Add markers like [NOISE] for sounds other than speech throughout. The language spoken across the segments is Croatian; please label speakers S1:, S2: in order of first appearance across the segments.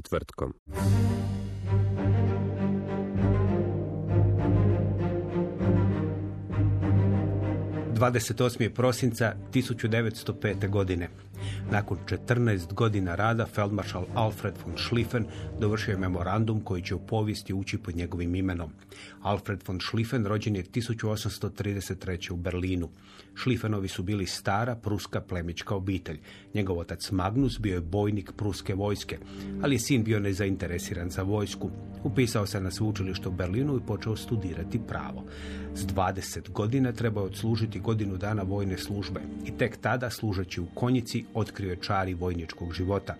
S1: Četvrtkom.
S2: 28. prosinca 1905. godine. Nakon 14 godina rada feldmaršal Alfred von Schlieffen dovršio je memorandum koji će u povijesti ući pod njegovim imenom. Alfred von Schlieffen rođen je 1833. u Berlinu. Schlieffenovi su bili stara pruska plemička obitelj. Njegov otac Magnus bio je bojnik pruske vojske, ali je sin bio nezainteresiran za vojsku. Upisao se na sveučilište u Berlinu i počeo studirati pravo. S 20 godina trebao odslužiti godinu dana vojne službe i tek tada, služeći u konjici, otkrio je čari vojničkog života.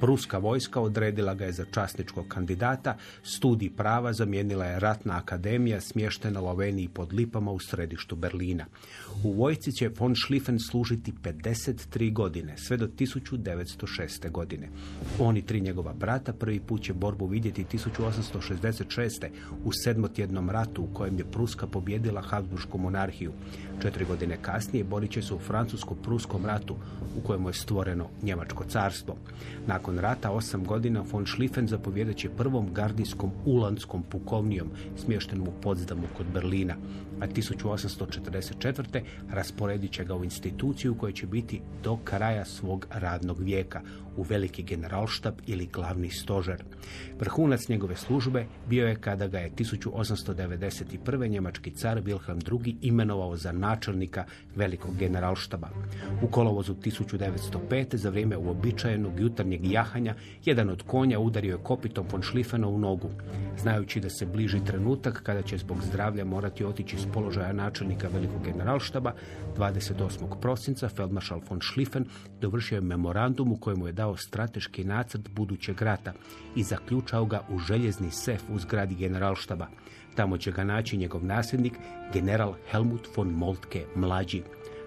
S2: Pruska vojska odredila ga je za časničkog kandidata, studij prava zamijenila je ratna akademija smještena u Aveniji pod Lipama u središtu Berlina. U vojci će von Schlieffen služiti 53 godine, sve do 1906. godine. Oni tri njegova brata prvi put će borbu vidjeti 1866. u sedmotjednom ratu u kojem je Pruska pobjedila Habsburgsku monarhiju. Četiri godine kasnije borit će se u francusko-pruskom ratu u kojemu je stvoreno Njemačko carstvo. Nakon rata osam godina von Schlieffen zapovjedat će prvom gardijskom ulandskom pukovnijom smještenom u Potsdamu kod Berlina, a 1844. rasporedit će ga u instituciju koja će biti do kraja svog radnog vijeka, u veliki generalštab ili glavni stožer. Vrhunac njegove službe bio je kada ga je 1891. njemački car Wilhelm II. imenovao za načelnika velikog generalštaba. U kolovozu 1905. za vrijeme uobičajenog jutarnjeg jahanja jedan od konja udario je kopitom von Schlieffena u nogu. Znajući da se bliži trenutak kada će zbog zdravlja morati otići s položaja načelnika velikog generalštaba, 28. prosinca feldmaršal von Schlieffen dovršio je memorandum u kojemu je dao strateški nacrt budućeg rata i zaključao ga u željezni sef u zgradi generalštaba. Tamo će ga naći njegov nasljednik, general Helmut von Moltke mlađi.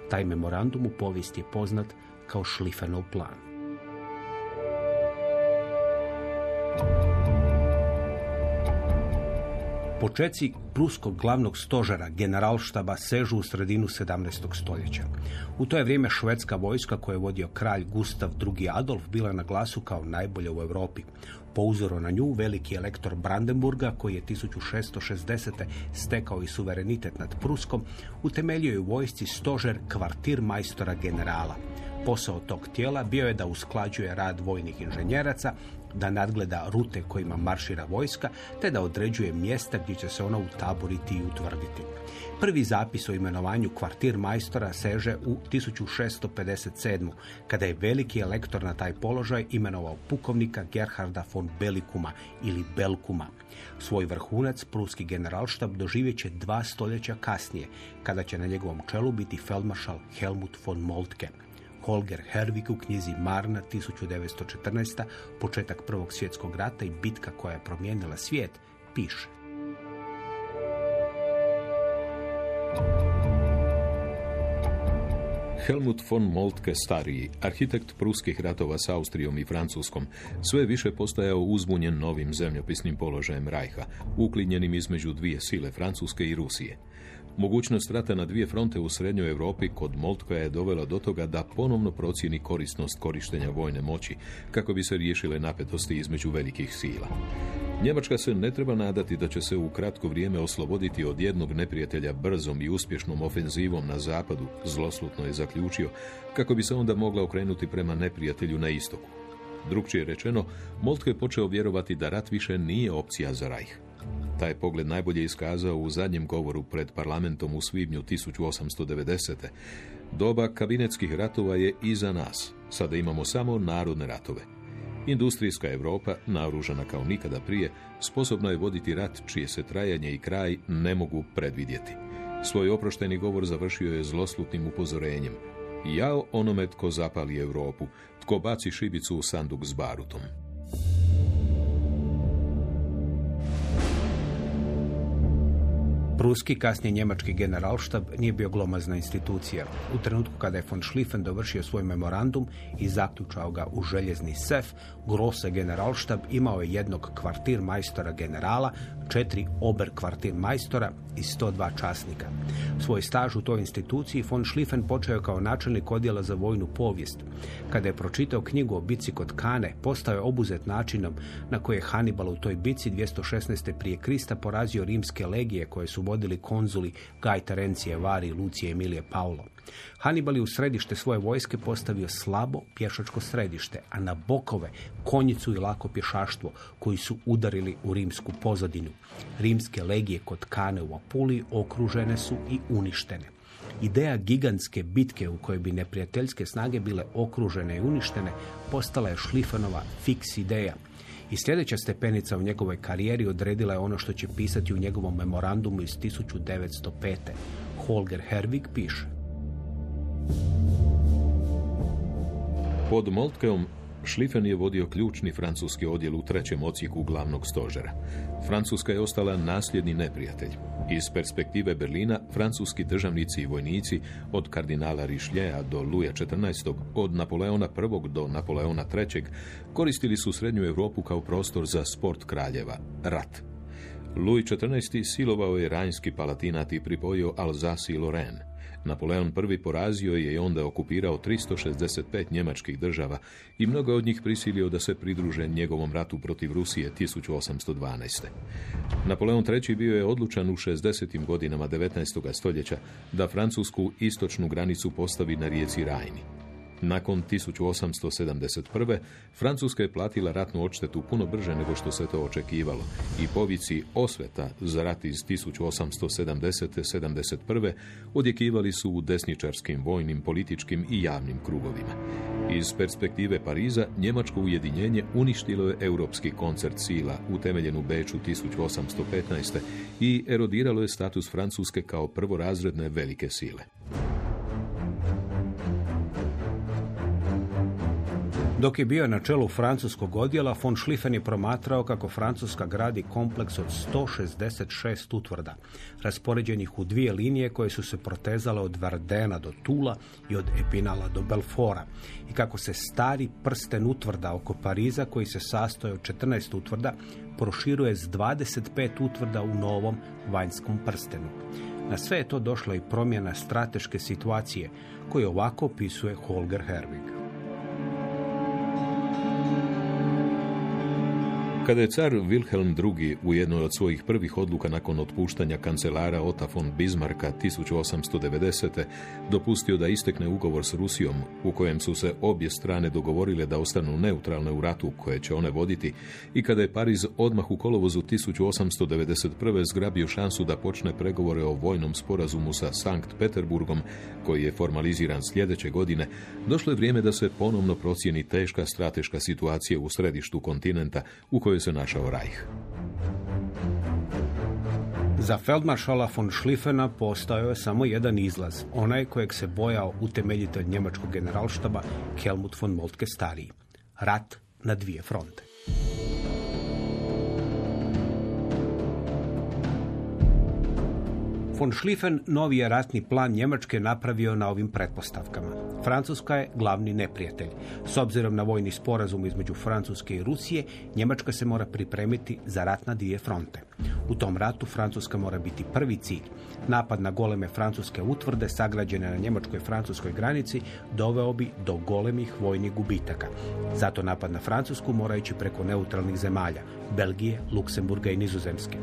S2: Taj memorandum u povijesti je poznat kao Schlieffenov plan. Počeci pruskog glavnog stožera generalštaba sežu u sredinu 17. stoljeća. U to je vrijeme švedska vojska koju je vodio kralj Gustav II. Adolf bila na glasu kao najbolja u Europi. Po uzoru na nju, veliki elektor Brandenburga, koji je 1660. stekao i suverenitet nad Pruskom, utemeljio je u vojsci stožer kvartir majstora generala. Posao tog tijela bio je da usklađuje rad vojnih inženjeraca, da nadgleda rute kojima maršira vojska, te da određuje mjesta gdje će se ona utaboriti i utvrditi. Prvi zapis o imenovanju kvartir majstora seže u 1657. kada je veliki elektor na taj položaj imenovao pukovnika Gerharda von Belikuma ili Belkuma. Svoj vrhunac pruski generalštab doživjet će dva stoljeća kasnije, kada će na njegovom čelu biti feldmaršal Helmut von Moltke. Holger Herwig u knjizi Marna 1914. početak Prvog svjetskog rata i bitka koja je promijenila svijet, piše.
S3: Helmut von Moltke stariji, arhitekt pruskih ratova s Austrijom i Francuskom, sve više postajao uzbunjen novim zemljopisnim položajem Rajha, uklinjenim između dvije sile Francuske i Rusije. Mogućnost rata na dvije fronte u srednjoj Europi kod Moltka je dovela do toga da ponovno procijeni korisnost korištenja vojne moći kako bi se riješile napetosti između velikih sila. Njemačka se ne treba nadati da će se u kratko vrijeme osloboditi od jednog neprijatelja brzom i uspješnom ofenzivom na zapadu, zloslutno je zaključio, kako bi se onda mogla okrenuti prema neprijatelju na istoku. Drugčije rečeno, Moltke je počeo vjerovati da rat više nije opcija za Rajh. Taj pogled najbolje iskazao u zadnjem govoru pred parlamentom u svibnju 1890. Doba kabinetskih ratova je iza nas. Sada imamo samo narodne ratove. Industrijska Europa, naoružana kao nikada prije, sposobna je voditi rat čije se trajanje i kraj ne mogu predvidjeti. Svoj oprošteni govor završio je zloslutnim upozorenjem. Jao onome tko zapali Europu, tko baci šibicu u sanduk s barutom.
S2: Pruski, kasnije njemački generalštab, nije bio glomazna institucija. U trenutku kada je von Schlieffen dovršio svoj memorandum i zaključao ga u željezni sef, Grosse generalštab imao je jednog kvartir majstora generala, četiri ober kvartir majstora i 102 časnika. Svoj staž u toj instituciji von Schlieffen počeo kao načelnik odjela za vojnu povijest. Kada je pročitao knjigu o bici kod Kane, postao je obuzet načinom na koji je Hannibal u toj bici 216. prije Krista porazio rimske legije koje su vodili konzuli Gaj Terencije, Vari, Lucije, Emilije, Paulo. Hannibal je u središte svoje vojske postavio slabo pješačko središte, a na bokove konjicu i lako pješaštvo koji su udarili u rimsku pozadinu. Rimske legije kod Kane u Apuliji okružene su i uništene. Ideja gigantske bitke u kojoj bi neprijateljske snage bile okružene i uništene postala je Šlifanova fiks ideja. I sljedeća stepenica u njegovoj karijeri odredila je ono što će pisati u njegovom memorandumu iz 1905. Holger Herwig piše.
S3: Pod Moltkeom Šlifen je vodio ključni francuski odjel u trećem ocijeku glavnog stožera. Francuska je ostala nasljedni neprijatelj. Iz perspektive Berlina, francuski državnici i vojnici, od kardinala Rišljeja do Luja XIV, od Napoleona I do Napoleona III, koristili su Srednju Europu kao prostor za sport kraljeva, rat. Louis XIV. silovao je Rajnski palatinat i pripojio Alsace i Lorraine. Napoleon I porazio je i onda okupirao 365 njemačkih država i mnogo od njih prisilio da se pridruže njegovom ratu protiv Rusije 1812. Napoleon III bio je odlučan u 60. godinama 19. stoljeća da francusku istočnu granicu postavi na rijeci Rajni. Nakon 1871. Francuska je platila ratnu odštetu puno brže nego što se to očekivalo i povici osveta za rat iz 1870. 71. odjekivali su u desničarskim, vojnim, političkim i javnim krugovima. Iz perspektive Pariza, njemačko ujedinjenje uništilo je europski koncert sila utemeljen u Beču 1815. i erodiralo je status Francuske kao prvorazredne velike sile.
S2: Dok je bio na čelu francuskog odjela, von Schlieffen je promatrao kako Francuska gradi kompleks od 166 utvrda, raspoređenih u dvije linije koje su se protezale od Verdena do Tula i od Epinala do Belfora i kako se stari prsten utvrda oko Pariza koji se sastoji od 14 utvrda proširuje s 25 utvrda u novom vanjskom prstenu. Na sve je to došla i promjena strateške situacije koju ovako opisuje Holger Herwig.
S3: Kada je car Wilhelm II. u jednoj od svojih prvih odluka nakon otpuštanja kancelara Ota von Bismarcka 1890. dopustio da istekne ugovor s Rusijom, u kojem su se obje strane dogovorile da ostanu neutralne u ratu koje će one voditi, i kada je Pariz odmah u kolovozu 1891. zgrabio šansu da počne pregovore o vojnom sporazumu sa Sankt Peterburgom, koji je formaliziran sljedeće godine, došlo je vrijeme da se ponovno procijeni teška strateška situacija u središtu kontinenta u kojoj se našao Reich.
S2: Za feldmaršala von Schlieffena postojao je samo jedan izlaz, onaj kojeg se bojao utemeljitelj njemačkog generalštaba Kelmut von Moltke stariji. Rat na dvije fronte. Von Schlieffen novi je ratni plan Njemačke napravio na ovim pretpostavkama. Francuska je glavni neprijatelj. S obzirom na vojni sporazum između Francuske i Rusije, Njemačka se mora pripremiti za rat na dvije fronte. U tom ratu Francuska mora biti prvi cilj. Napad na goleme francuske utvrde sagrađene na njemačkoj francuskoj granici doveo bi do golemih vojnih gubitaka. Zato napad na Francusku mora ići preko neutralnih zemalja, Belgije, Luksemburga i Nizozemske.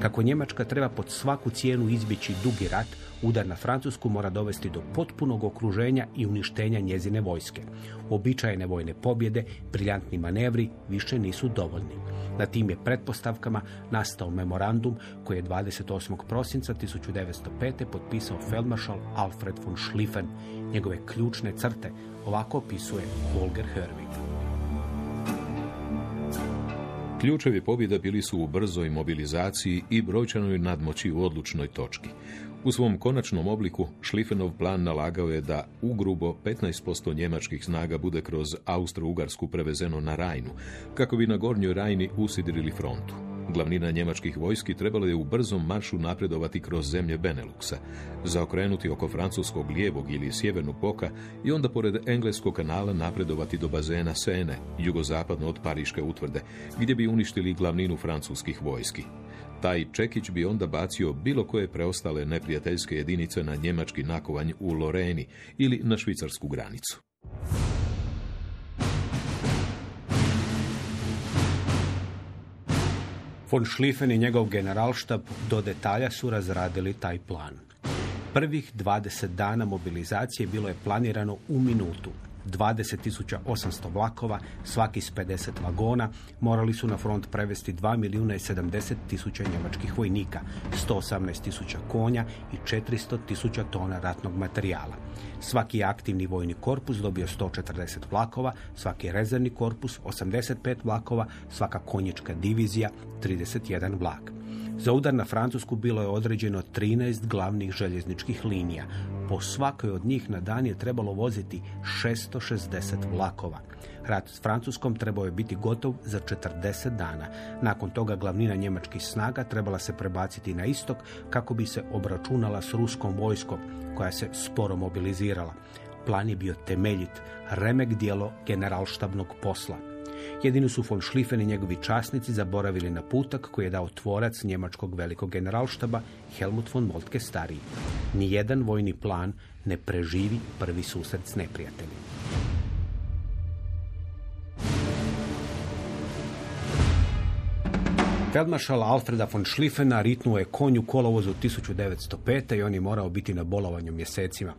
S2: Kako Njemačka treba pod svaku cijenu izbjeći dugi rat, udar na Francusku mora dovesti do potpunog okruženja i uništenja njezine vojske. Običajne vojne pobjede, briljantni manevri više nisu dovoljni. Na tim je pretpostavkama nastao memorandum memorandum koji je 28. prosinca 1905. potpisao feldmaršal Alfred von Schlieffen. Njegove ključne crte ovako opisuje Holger Herwig.
S3: Ključevi pobjeda bili su u brzoj mobilizaciji i brojčanoj nadmoći u odlučnoj točki. U svom konačnom obliku Šlifenov plan nalagao je da ugrubo 15% njemačkih snaga bude kroz Austro-Ugarsku prevezeno na Rajnu, kako bi na Gornjoj Rajni usidrili frontu. Glavnina njemačkih vojski trebalo je u brzom maršu napredovati kroz zemlje Beneluxa, zaokrenuti oko francuskog lijevog ili sjevernog boka i onda pored engleskog kanala napredovati do bazena Sene, jugozapadno od Pariške utvrde, gdje bi uništili glavninu francuskih vojski. Taj Čekić bi onda bacio bilo koje preostale neprijateljske jedinice na njemački nakovanj u Loreni ili na švicarsku granicu.
S2: Von Schlieffen i njegov generalštab do detalja su razradili taj plan. Prvih 20 dana mobilizacije bilo je planirano u minutu. 20.800 vlakova, svaki s 50 vagona, morali su na front prevesti 2 milijuna i 70 tisuća njemačkih vojnika, 118 tisuća konja i 400 tisuća tona ratnog materijala. Svaki aktivni vojni korpus dobio 140 vlakova, svaki rezervni korpus 85 vlakova, svaka konjička divizija 31 vlak. Za udar na Francusku bilo je određeno 13 glavnih željezničkih linija. Po svakoj od njih na dan je trebalo voziti 660 vlakova. Rat s Francuskom trebao je biti gotov za 40 dana. Nakon toga glavnina njemačkih snaga trebala se prebaciti na istok kako bi se obračunala s ruskom vojskom koja se sporo mobilizirala. Plan je bio temeljit, remek dijelo generalštabnog posla. Jedini su von Schlieffen i njegovi časnici zaboravili na putak koji je dao tvorac njemačkog velikog generalštaba Helmut von Moltke stariji. Nijedan vojni plan ne preživi prvi susret s neprijateljem. Feldmaršala Alfreda von Schlieffena ritnuo je konju kolovozu 1905. i on je morao biti na bolovanju mjesecima.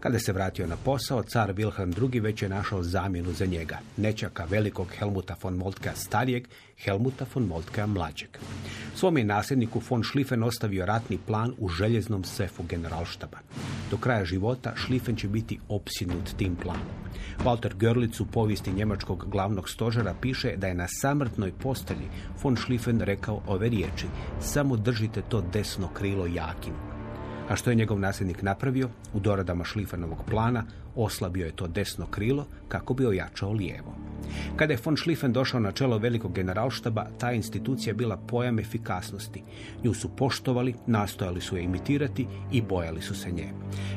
S2: Kada se vratio na posao, car Wilhelm II. već je našao zamjenu za njega, nečaka velikog Helmuta von Moltka starijeg, Helmuta von Moltka mlađeg. Svom je nasljedniku von Schlieffen ostavio ratni plan u željeznom sefu generalštaba. Do kraja života Schlieffen će biti opsinut tim planom. Walter Görlitz u povijesti njemačkog glavnog stožera piše da je na samrtnoj postelji von Schlieffen rekao ove riječi samo držite to desno krilo jakim. A što je njegov nasljednik napravio? U doradama Šlifernovog plana oslabio je to desno krilo kako bi ojačao lijevo. Kada je von Schlieffen došao na čelo velikog generalštaba, ta institucija bila pojam efikasnosti. Nju su poštovali, nastojali su je imitirati i bojali su se nje.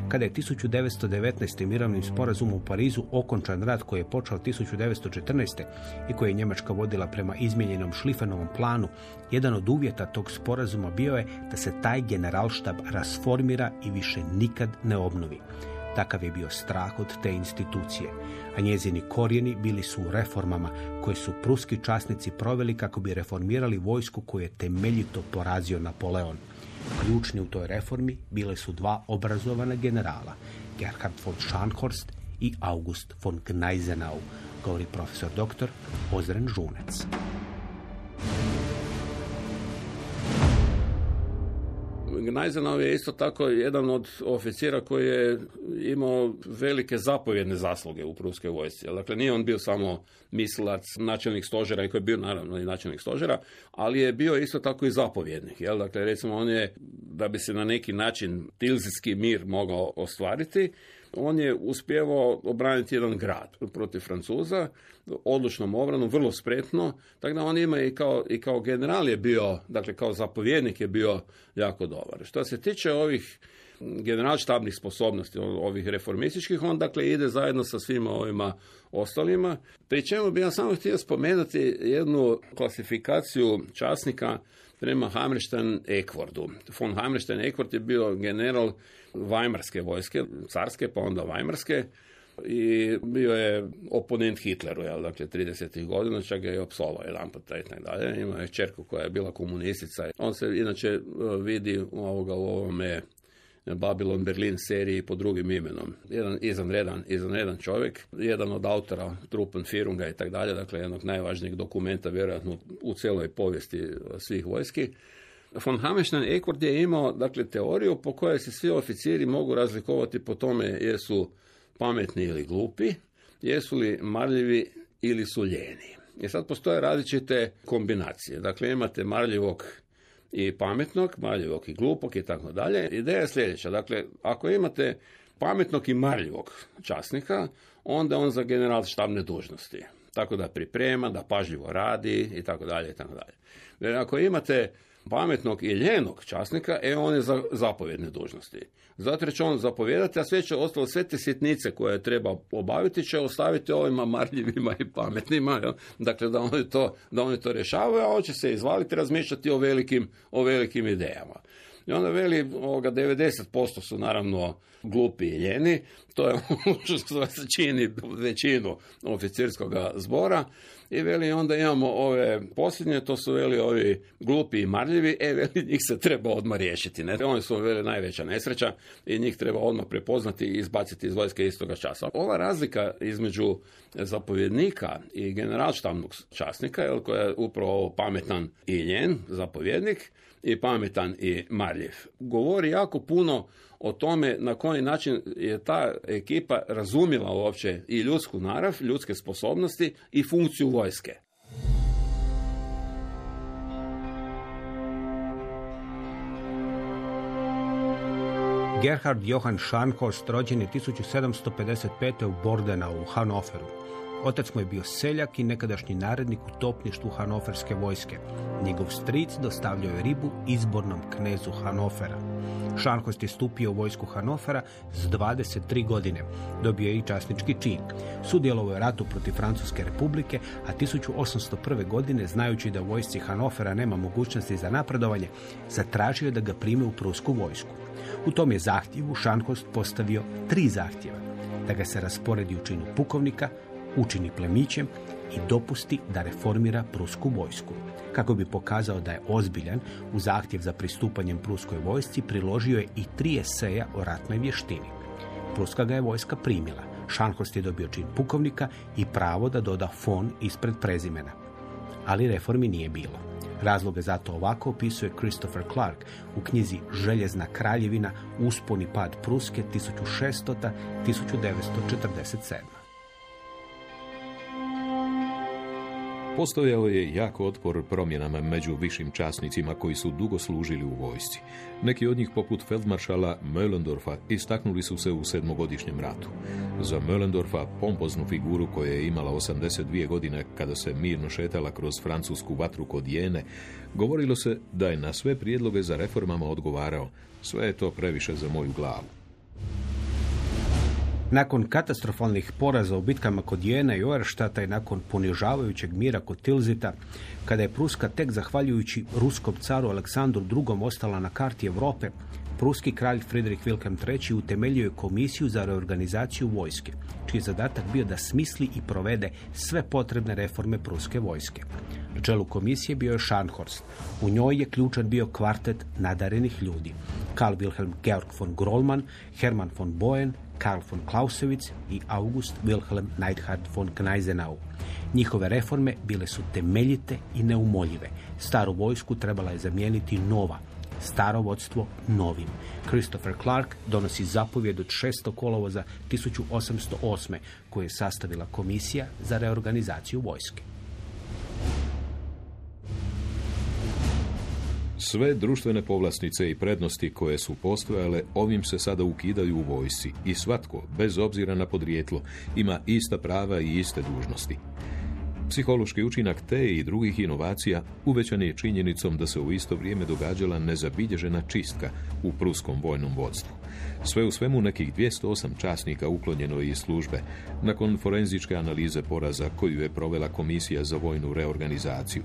S2: Kada je 1919. mirovnim sporazumom u Parizu okončan rat koji je počeo 1914. i koji je Njemačka vodila prema izmijenjenom Schlieffenovom planu, jedan od uvjeta tog sporazuma bio je da se taj generalštab rasformira i više nikad ne obnovi. Takav je bio strah od te institucije, a njezini korijeni bili su u reformama koje su pruski časnici proveli kako bi reformirali vojsku koju je temeljito porazio Napoleon. Ključni u toj reformi bile su dva obrazovana generala, Gerhard von Scharnhorst i August von Gneisenau, govori profesor dr. Ozren Žunec.
S4: Gneisenau je isto tako jedan od oficira koji je imao velike zapovjedne zasluge u pruskoj vojsci. Dakle, nije on bio samo mislilac, načelnik stožera i koji je bio naravno i načelnik stožera, ali je bio isto tako i zapovjednik. Jel? Dakle, recimo on je, da bi se na neki način tilzijski mir mogao ostvariti, on je uspjevao obraniti jedan grad protiv Francuza, odlučnom obranom, vrlo spretno, tako da on ima i kao, i kao general je bio, dakle kao zapovjednik je bio jako dobar. Što se tiče ovih generalštabnih sposobnosti, ovih reformističkih, on dakle ide zajedno sa svima ovima ostalima. Pri čemu bi ja samo htio spomenuti jednu klasifikaciju časnika prema Hammerstein Ekvordu. Von Hammerstein Ekvord je bio general Weimarske vojske, carske, pa onda Weimarske, i bio je oponent Hitleru, jel, dakle 30. godina, čak ga je opsovao jedan put i tako dalje. Imao je čerku koja je bila komunistica. On se inače e, vidi ovoga, u ovome Babylon Berlin seriji pod drugim imenom. Jedan izanredan, izanredan čovjek, jedan od autora Truppen Firunga i tako dalje, dakle jednog najvažnijeg dokumenta vjerojatno u cijeloj povijesti svih vojski. Von Hammerstein Eckert je imao dakle, teoriju po kojoj se svi oficiri mogu razlikovati po tome jesu pametni ili glupi, jesu li marljivi ili su ljeni. I sad postoje različite kombinacije. Dakle, imate marljivog i pametnog, marljivog i glupog i tako dalje. Ideja je sljedeća. Dakle, ako imate pametnog i marljivog časnika, onda on za general štabne dužnosti. Tako da priprema, da pažljivo radi i tako dalje i tako dalje. Ako imate pametnog i ljenog časnika, e on je za zapovjedne dužnosti. Zato će on zapovjedati, a sve će ostalo, sve te sitnice koje treba obaviti će ostaviti ovima marljivima i pametnima, jel? dakle da oni, to, da oni to rješavaju, a on će se izvaliti razmišljati o velikim, o velikim idejama. I onda veli, ovoga, 90% su naravno glupi i ljeni, to je ono što se čini većinu oficirskog zbora, i veli onda imamo ove posljednje, to su veli ovi glupi i marljivi, e veli njih se treba odmah riješiti. Ne? Oni su veli najveća nesreća i njih treba odmah prepoznati i izbaciti iz vojske istoga časa. Ova razlika između zapovjednika i generalštabnog časnika, jel, koja je upravo pametan i ljen zapovjednik, i pametan i marljiv. Govori jako puno o tome na koji način je ta ekipa razumjela uopće i ljudsku narav, ljudske sposobnosti i funkciju vojske.
S2: Gerhard Johann Scharnhorst rođen je 1755. u Bordenau u Hanoveru. Otac mu je bio seljak i nekadašnji narednik u topništvu hanoverske vojske. Njegov stric dostavljao je ribu izbornom knezu Hanofera. Šankost je stupio u vojsku Hanofera s 23 godine. Dobio je i časnički čin. Sudjelovao je ratu protiv Francuske republike, a 1801. godine, znajući da vojsci Hanofera nema mogućnosti za napredovanje, zatražio je da ga prime u prusku vojsku. U tom je zahtjevu Šankost postavio tri zahtjeva. Da ga se rasporedi u činu pukovnika, učini plemićem i dopusti da reformira prusku vojsku. Kako bi pokazao da je ozbiljan, u zahtjev za pristupanjem pruskoj vojsci priložio je i tri eseja o ratnoj vještini. Pruska ga je vojska primila. Šankost je dobio čin pukovnika i pravo da doda fon ispred prezimena. Ali reformi nije bilo. Razloge za to ovako opisuje Christopher Clark u knjizi Željezna kraljevina, usponi pad Pruske 1600-1947.
S3: Postojao je jako otpor promjenama među višim časnicima koji su dugo služili u vojsci. Neki od njih, poput feldmaršala Möllendorfa, istaknuli su se u sedmogodišnjem ratu. Za Möllendorfa, pompoznu figuru koja je imala 82 godine kada se mirno šetala kroz francusku vatru kod Jene, govorilo se da je na sve prijedloge za reformama odgovarao. Sve je to previše za moju glavu.
S2: Nakon katastrofalnih poraza u bitkama kod Jena i Oerštata i nakon ponižavajućeg mira kod Tilzita, kada je Pruska tek zahvaljujući ruskom caru Aleksandru II. ostala na karti Europe, Pruski kralj Friedrich Wilhelm III. utemeljio je komisiju za reorganizaciju vojske, čiji je zadatak bio da smisli i provede sve potrebne reforme pruske vojske. Na čelu komisije bio je Scharnhorst. U njoj je ključan bio kvartet nadarenih ljudi. Karl Wilhelm Georg von Grollmann, Hermann von Boen, Karl von Clausewitz i August Wilhelm Neidhard von Gneisenau. Njihove reforme bile su temeljite i neumoljive. Staru vojsku trebala je zamijeniti nova, staro vodstvo novim. Christopher Clark donosi zapovjed od 6. kolovoza 1808. koju je sastavila komisija za reorganizaciju vojske.
S3: Sve društvene povlasnice i prednosti koje su postojale ovim se sada ukidaju u vojsci i svatko, bez obzira na podrijetlo, ima ista prava i iste dužnosti. Psihološki učinak te i drugih inovacija uvećan je činjenicom da se u isto vrijeme događala nezabilježena čistka u pruskom vojnom vodstvu. Sve u svemu nekih 208 časnika uklonjeno je iz službe nakon forenzičke analize poraza koju je provela Komisija za vojnu reorganizaciju.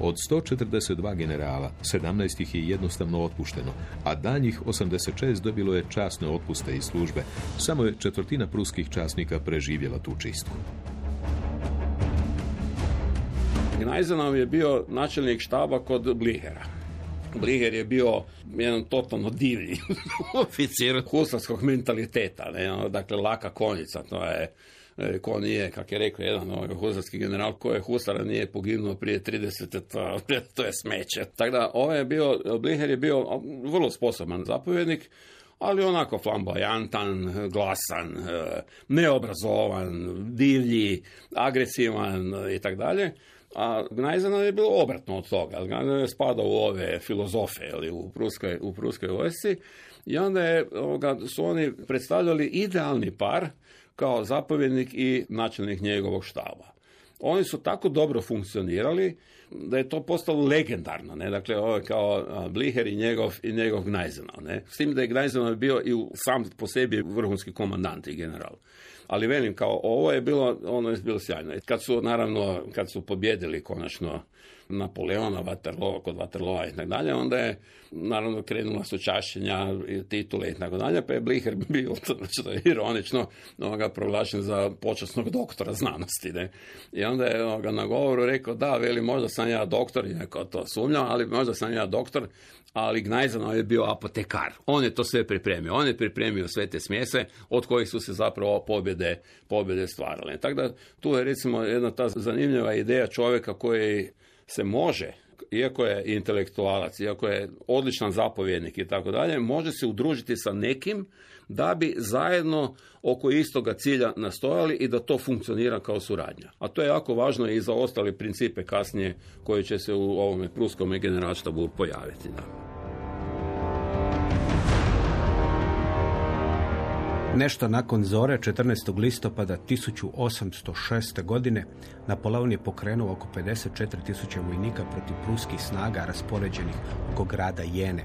S3: Od 142 generala, 17 ih je jednostavno otpušteno, a danjih 86 dobilo je časne otpuste iz službe. Samo je četvrtina pruskih časnika preživjela tu čistku.
S4: Gnajzenov je bio načelnik štaba kod Blihera. Bliher je bio jedan totalno divlji [LAUGHS] oficir husarskog mentaliteta, ne? Ono, dakle laka konjica, to je E, ko nije, kak je rekao jedan ovaj husarski general, ko je husara nije poginuo prije 30, to, to je smeće. Tako da, ovaj je bio, Bliher je bio vrlo sposoban zapovjednik, ali onako flamboyantan, glasan, e, neobrazovan, divlji, agresivan i tako dalje. A Gnajzanov je bilo obratno od toga. Gnajzanov je spadao u ove filozofe ili u pruskoj, u pruskoj vojsci i onda je, ovoga, su oni predstavljali idealni par kao zapovjednik i načelnik njegovog štaba. Oni su tako dobro funkcionirali da je to postalo legendarno, ne? Dakle, ovo je kao Bliher i njegov, i njegov Gnajzenov, ne? S tim da je Gnajzenov bio i sam po sebi vrhunski komandant i general. Ali velim, kao ovo je bilo, ono je bilo sjajno. Kad su, naravno, kad su pobjedili konačno Napoleona, Waterloo, kod Waterloo i tako dalje, onda je naravno krenula su čašćenja, titule i tako dalje, pa je Blicher [LAUGHS] bio, znači to je ironično, ovoga proglašen za počasnog doktora znanosti. Ne? I onda je ovoga, na govoru rekao, da, veli, možda sam ja doktor, i neko to sumnjao, ali možda sam ja doktor, ali Gnajzano je bio apotekar. On je to sve pripremio. On je pripremio sve te smjese od kojih su se zapravo pobjede, pobjede stvarale. Tako da tu je recimo jedna ta zanimljiva ideja čovjeka koji se može iako je intelektualac, iako je odličan zapovjednik i tako dalje, može se udružiti sa nekim da bi zajedno oko istoga cilja nastojali i da to funkcionira kao suradnja. A to je jako važno i za ostale principe kasnije koje će se u ovome pruskom generalštabu pojaviti.
S2: Nešto nakon zore 14. listopada 1806. godine Napoleon je pokrenuo oko 54 tisuće vojnika protiv pruskih snaga raspoređenih oko grada Jene.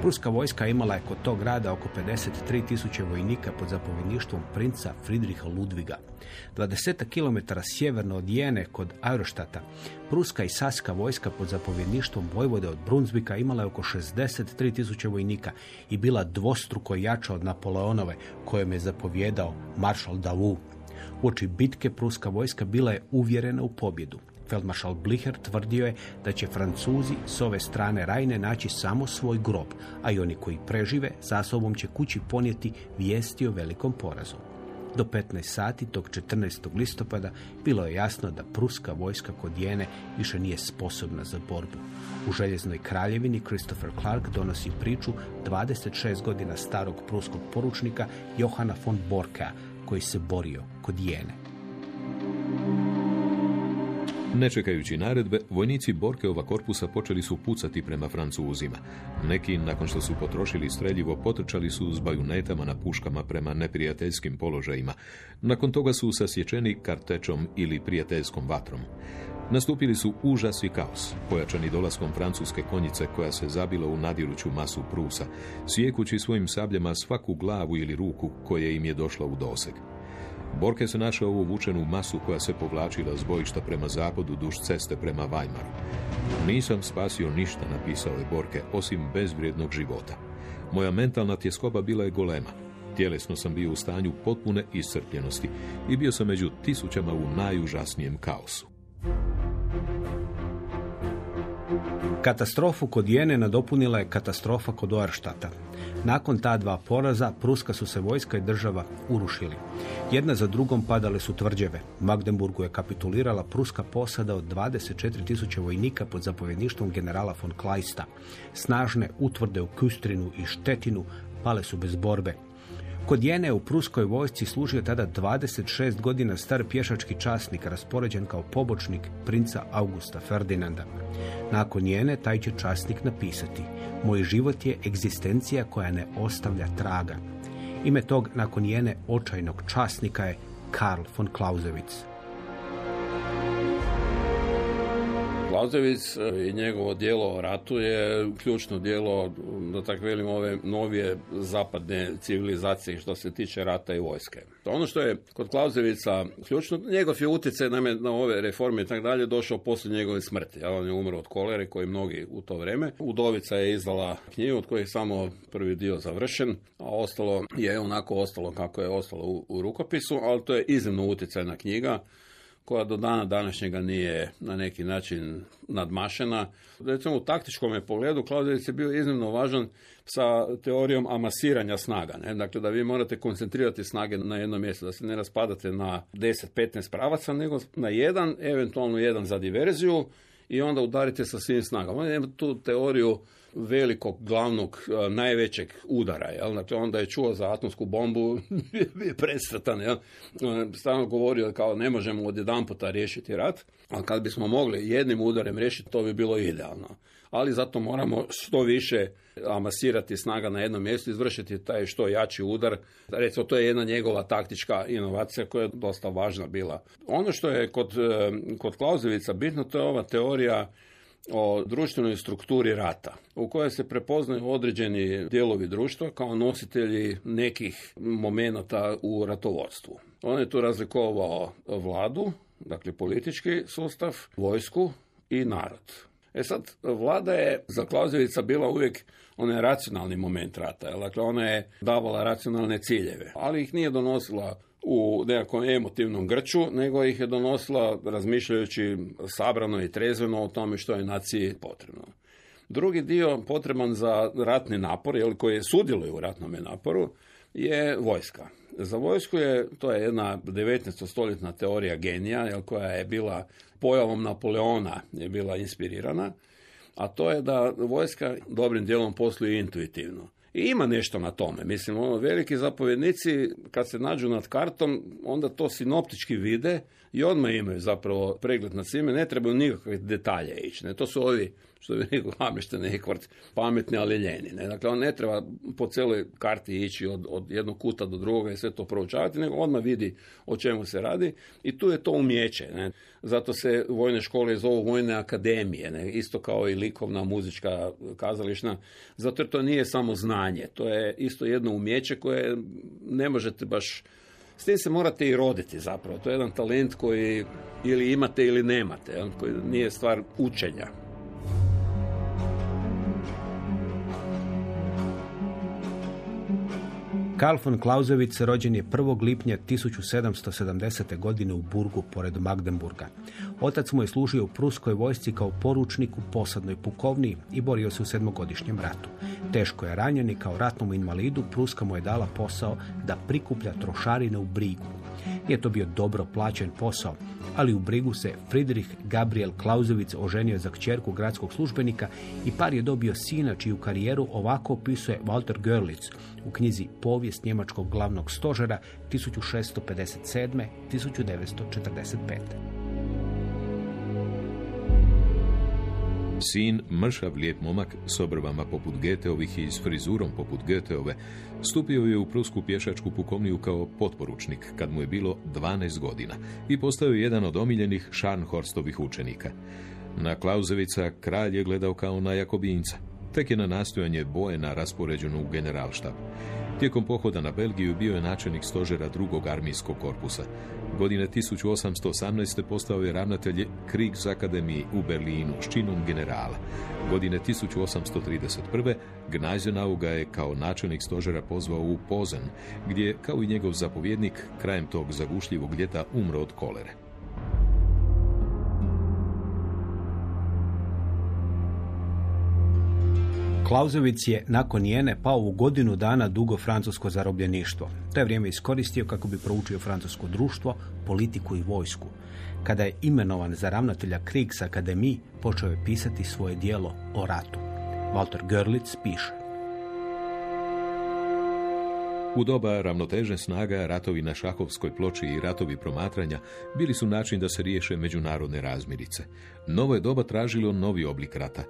S2: Pruska vojska imala je kod tog grada oko 53 tisuće vojnika pod zapovjedništvom princa Friedricha Ludviga. 20 km sjeverno od Jene kod Auerstata, pruska i saska vojska pod zapovjedništvom Vojvode od Brunsvika imala je oko 63 tisuće vojnika i bila dvostruko jača od Napoleonove kojem je zapovjedao maršal Davout. U oči bitke pruska vojska bila je uvjerena u pobjedu. Feldmaršal Blicher tvrdio je da će Francuzi s ove strane Rajne naći samo svoj grob, a i oni koji prežive za sobom će kući ponijeti vijesti o velikom porazu. Do 15 sati tog 14. listopada bilo je jasno da pruska vojska kod Jene više nije sposobna za borbu. U željeznoj kraljevini Christopher Clark donosi priču 26 godina starog pruskog poručnika Johana von Borka koji se borio kod Jene.
S3: Ne čekajući naredbe, vojnici Borkeova korpusa počeli su pucati prema Francuzima. Neki, nakon što su potrošili streljivo, potrčali su s bajunetama na puškama prema neprijateljskim položajima. Nakon toga su sasječeni kartečom ili prijateljskom vatrom. Nastupili su užas i kaos, pojačani dolaskom francuske konjice koja se zabila u nadiruću masu Prusa, sjekući svojim sabljama svaku glavu ili ruku koje im je došla u doseg. Borke se našao u masu koja se povlačila s bojišta prema zapadu duž ceste prema Vajmaru. Nisam spasio ništa, napisao je Borke, osim bezvrijednog života. Moja mentalna tjeskoba bila je golema. Tjelesno sam bio u stanju potpune iscrpljenosti i bio sam među tisućama u najužasnijem kaosu.
S2: Katastrofu kod Jene nadopunila je katastrofa kod Oarštata. Nakon ta dva poraza, Pruska su se vojska i država urušili. Jedna za drugom padale su tvrđave. Magdeburgu je kapitulirala pruska posada od 24.000 vojnika pod zapovjedništvom generala von Kleista. Snažne utvrde u Kustrinu i Štetinu pale su bez borbe. Kod Jene u pruskoj vojsci služio tada 26 godina star pješački časnik raspoređen kao pobočnik princa Augusta Ferdinanda. Nakon Jene taj će časnik napisati Moj život je egzistencija koja ne ostavlja traga. Ime tog nakon Jene očajnog časnika je Karl von Clausewitz.
S4: Lazevic e, i njegovo dijelo o ratu je ključno dijelo, da tako velim, ove novije zapadne civilizacije što se tiče rata i vojske. Ono što je kod Klauzevica ključno, njegov je utjecaj na, na ove reforme i tako dalje došao poslije njegove smrti. Ja, on je umro od kolere, koji mnogi u to vrijeme. Udovica je izdala knjigu od kojih samo prvi dio završen, a ostalo je onako ostalo kako je ostalo u, u rukopisu, ali to je iznimno utjecajna knjiga koja do dana današnjega nije na neki način nadmašena. Recimo u taktičkom pogledu Klauzevic je bio iznimno važan sa teorijom amasiranja snaga. Ne? Dakle, da vi morate koncentrirati snage na jedno mjesto, da se ne raspadate na 10-15 pravaca, nego na jedan, eventualno jedan za diverziju i onda udarite sa svim snagama. On je tu teoriju velikog, glavnog, e, najvećeg udara. Jel? Dakle, onda je čuo za atomsku bombu, [LAUGHS] je presretan. Jel? On je stalno govorio kao ne možemo od jedan puta riješiti rat, ali kad bismo mogli jednim udarem riješiti, to bi bilo idealno. Ali zato moramo što više amasirati snaga na jednom mjestu, izvršiti taj što jači udar. Recimo, to je jedna njegova taktička inovacija koja je dosta važna bila. Ono što je kod, e, kod Klauzevica bitno, to je ova teorija o društvenoj strukturi rata, u kojoj se prepoznaju određeni dijelovi društva kao nositelji nekih momenata u ratovodstvu. On je tu razlikovao vladu, dakle politički sustav, vojsku i narod. E sad, vlada je za Klauzevica bila uvijek onaj racionalni moment rata. Dakle, ona je davala racionalne ciljeve, ali ih nije donosila u nekakvom emotivnom grču, nego ih je donosila razmišljajući sabrano i trezveno o tome što je naciji potrebno. Drugi dio potreban za ratni napor, jel, koji sudjeluje u ratnom naporu, je vojska. Za vojsku je, to je jedna 19. stoljetna teorija genija, jel, koja je bila pojavom Napoleona, je bila inspirirana, a to je da vojska dobrim dijelom posluje intuitivno. I ima nešto na tome. Mislim, ono, veliki zapovjednici, kad se nađu nad kartom, onda to sinoptički vide i odmah imaju zapravo pregled nad svime. Ne trebaju nikakve detalje ići. Ne? To su ovi što je rekao i kvart, pametni, ali ljeni. Ne? Dakle, on ne treba po cijeloj karti ići od, od jednog kuta do drugoga i sve to proučavati, nego odmah vidi o čemu se radi i tu je to umjeće. Ne? Zato se vojne škole zovu vojne akademije, ne? isto kao i likovna, muzička, kazališna, zato jer to nije samo znanje, to je isto jedno umjeće koje ne možete baš s tim se morate i roditi zapravo. To je jedan talent koji ili imate ili nemate, koji nije stvar učenja.
S2: Karl von Clausewitz rođen je 1. lipnja 1770. godine u Burgu, pored Magdeburga. Otac mu je služio u pruskoj vojsci kao poručnik u posadnoj pukovni i borio se u sedmogodišnjem ratu. Teško je ranjeni kao ratnom invalidu, Pruska mu je dala posao da prikuplja trošarine u Brigu. Nije to bio dobro plaćen posao, ali u brigu se Friedrich Gabriel Klauzevic oženio za kćerku gradskog službenika i par je dobio sina čiju karijeru ovako opisuje Walter Görlitz u knjizi Povijest njemačkog glavnog stožera 1657. 1945.
S3: Sin, mršav lijep momak s obrvama poput Geteovih i s frizurom poput Geteove, stupio je u prusku pješačku pukovniju kao potporučnik kad mu je bilo 12 godina i postao je jedan od omiljenih Scharnhorstovih učenika. Na Klauzevica kralj je gledao kao na Jakobinca. Tek je na nastojanje Bojena raspoređeno u generalštab. Tijekom pohoda na Belgiju bio je načelnik stožera drugog armijskog korpusa. Godine 1818. postao je ravnatelj Kriegsakademiji u Berlinu s činom generala. Godine 1831. Gneisenau ga je kao načelnik stožera pozvao u Pozen, gdje, kao i njegov zapovjednik, krajem tog zagušljivog ljeta umro od kolere.
S2: Klauzevic je nakon jene pao u godinu dana dugo francusko zarobljeništvo. To je vrijeme iskoristio kako bi proučio francusko društvo, politiku i vojsku. Kada je imenovan za ravnatelja Kriegs Akademiji, počeo je pisati svoje dijelo o ratu. Walter Görlitz piše.
S3: U doba ravnoteže snaga, ratovi na šahovskoj ploči i ratovi promatranja bili su način da se riješe međunarodne razmirice. Novo je doba tražilo novi oblik rata.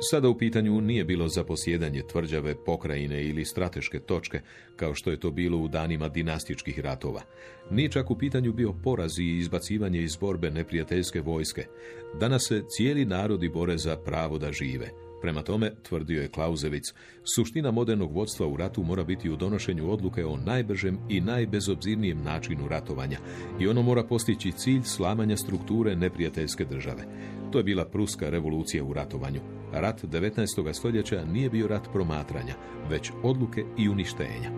S3: Sada u pitanju nije bilo zaposjedanje tvrđave, pokrajine ili strateške točke, kao što je to bilo u danima dinastičkih ratova. Nije čak u pitanju bio poraz i izbacivanje iz borbe neprijateljske vojske. Danas se cijeli narodi bore za pravo da žive. Prema tome, tvrdio je Klauzevic, suština modernog vodstva u ratu mora biti u donošenju odluke o najbržem i najbezobzirnijem načinu ratovanja i ono mora postići cilj slamanja strukture neprijateljske države. To je bila pruska revolucija u ratovanju. Rat 19. stoljeća nije bio rat promatranja, već odluke i uništenja.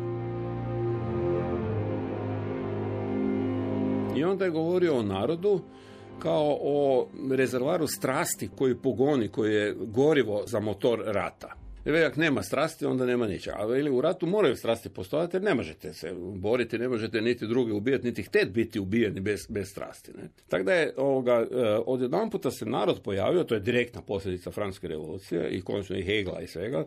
S4: I onda je govorio o narodu kao o rezervaru strasti koji pogoni, koji je gorivo za motor rata. Jer ako nema strasti, onda nema ničega. A ili u ratu moraju strasti postojati, jer ne možete se boriti, ne možete niti drugi ubijati, niti htjeti biti ubijeni bez, bez strasti. Ne? Tako da je ovoga, odjedan puta se narod pojavio, to je direktna posljedica Francuske revolucije i konačno i Hegla i svega,